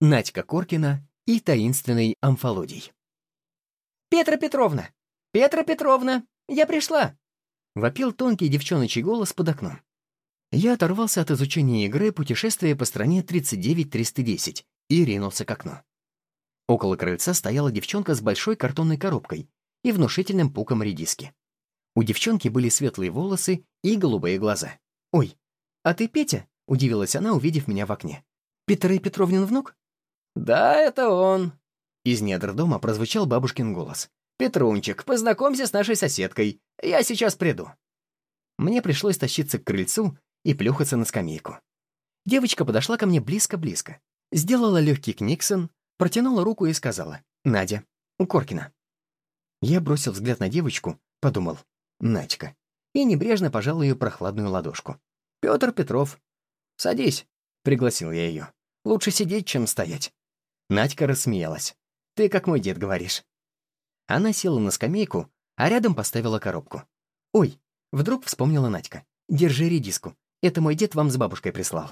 Надька Коркина и таинственный амфолодий. «Петра Петровна! Петра Петровна! Я пришла!» Вопил тонкий девчоночий голос под окном. Я оторвался от изучения игры «Путешествие по стране 39310» и ринулся к окну. Около крыльца стояла девчонка с большой картонной коробкой и внушительным пуком редиски. У девчонки были светлые волосы и голубые глаза. «Ой, а ты Петя?» — удивилась она, увидев меня в окне. «Петр и Петровнин внук?» «Да, это он!» Из недр дома прозвучал бабушкин голос. «Петрунчик, познакомься с нашей соседкой. Я сейчас приду». Мне пришлось тащиться к крыльцу и плюхаться на скамейку. Девочка подошла ко мне близко-близко, сделала легкий книксон, протянула руку и сказала «Надя, у Коркина». Я бросил взгляд на девочку, подумал «Надька» и небрежно пожал ее прохладную ладошку. «Петр Петров, садись», — пригласил я ее. «Лучше сидеть, чем стоять». Надька рассмеялась. «Ты как мой дед говоришь». Она села на скамейку, а рядом поставила коробку. «Ой», — вдруг вспомнила Надька. «Держи редиску. Это мой дед вам с бабушкой прислал».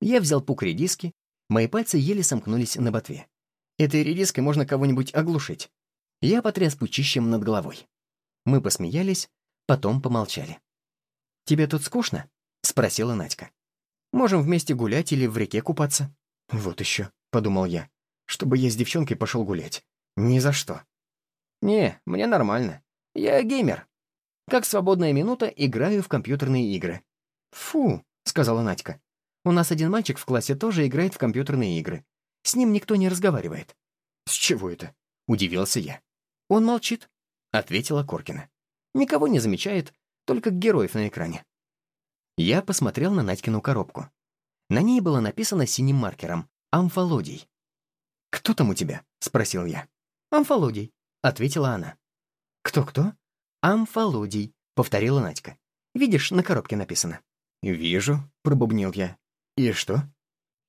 Я взял пук редиски, мои пальцы еле сомкнулись на ботве. Этой редиской можно кого-нибудь оглушить. Я потряс пучищем над головой. Мы посмеялись, потом помолчали. «Тебе тут скучно?» — спросила Надька. «Можем вместе гулять или в реке купаться». «Вот еще», — подумал я, «чтобы я с девчонкой пошел гулять. Ни за что». «Не, мне нормально. Я геймер. Как свободная минута играю в компьютерные игры». «Фу», — сказала Надька. «У нас один мальчик в классе тоже играет в компьютерные игры. С ним никто не разговаривает». «С чего это?» — удивился я. «Он молчит», — ответила Коркина. «Никого не замечает, только героев на экране». Я посмотрел на Надькину коробку. На ней было написано синим маркером «Амфолодий». «Кто там у тебя?» — спросил я. «Амфолодий», — ответила она. «Кто-кто?» «Амфолодий», — повторила Надька. «Видишь, на коробке написано». «Вижу», — пробубнил я. «И что?»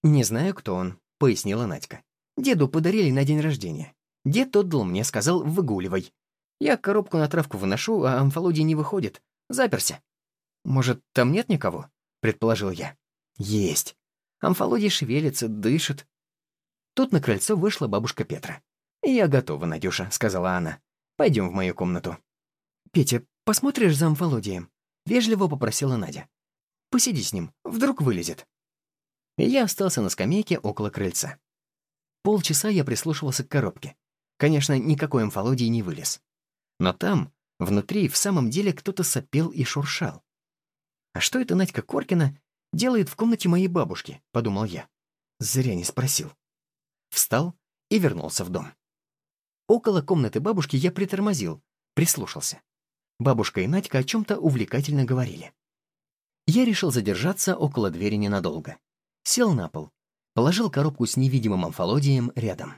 «Не знаю, кто он», — пояснила Надька. «Деду подарили на день рождения. Дед отдал мне, сказал, выгуливай. Я коробку на травку выношу, а амфолодий не выходит. Заперся». «Может, там нет никого?» — предположил я. «Есть. Амфолодий шевелится, дышит». Тут на крыльцо вышла бабушка Петра. «Я готова, Надюша», — сказала она. «Пойдем в мою комнату». «Петя, посмотришь за Володием?» — вежливо попросила Надя. «Посиди с ним, вдруг вылезет». Я остался на скамейке около крыльца. Полчаса я прислушивался к коробке. Конечно, никакой амфолодий не вылез. Но там, внутри, в самом деле кто-то сопел и шуршал. «А что это Надька Коркина делает в комнате моей бабушки?» — подумал я. Зря не спросил. Встал и вернулся в дом. Около комнаты бабушки я притормозил, прислушался. Бабушка и Надька о чем-то увлекательно говорили. Я решил задержаться около двери ненадолго. Сел на пол, положил коробку с невидимым амфолодием рядом.